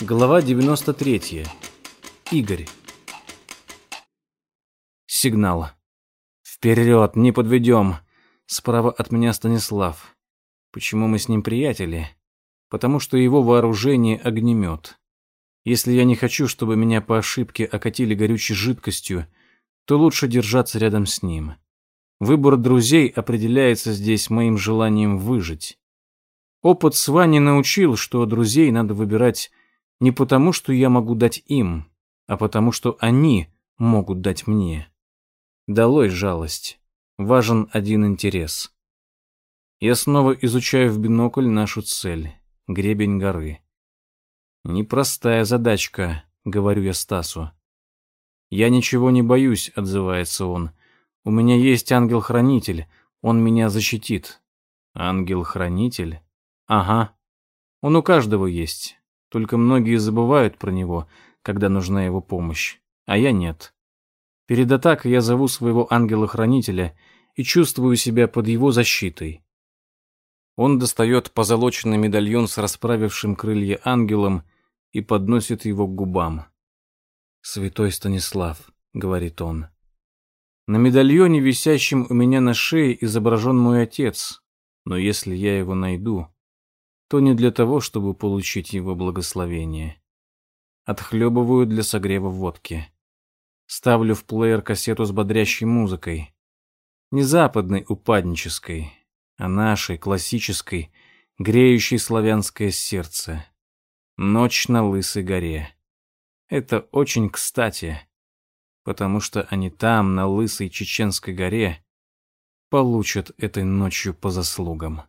Глава 93. Игорь. Сигнал. Вперед, не подведем. Справа от меня Станислав. Почему мы с ним приятели? Потому что его вооружение огнемет. Если я не хочу, чтобы меня по ошибке окатили горючей жидкостью, то лучше держаться рядом с ним. Выбор друзей определяется здесь моим желанием выжить. Опыт с Ваней научил, что друзей надо выбирать не потому, что я могу дать им, а потому, что они могут дать мне. Долой жалость. Важен один интерес. Я снова изучаю в бинокль нашу цель — гребень горы. Непростая задачка, говорю я Стасу. Я ничего не боюсь, отзывается он. У меня есть ангел-хранитель, он меня защитит. Ангел-хранитель? Ага. Он у каждого есть. Только многие забывают про него, когда нужна его помощь, а я нет. Перед атакой я зову своего ангела-хранителя и чувствую себя под его защитой. Он достает позолоченный медальон с расправившим крылья ангелом и подносит его к губам. «Святой Станислав», — говорит он. На медальоне, висящем у меня на шее, изображен мой отец, но если я его найду, то не для того, чтобы получить его благословение. Отхлебываю для согрева водки. Ставлю в плеер кассету с бодрящей музыкой. Не западной упаднической, а нашей, классической, греющей славянское сердце. Ночь на Лысой горе. Это очень кстати, потому что они там, на Лысой Чеченской горе, получат этой ночью по заслугам.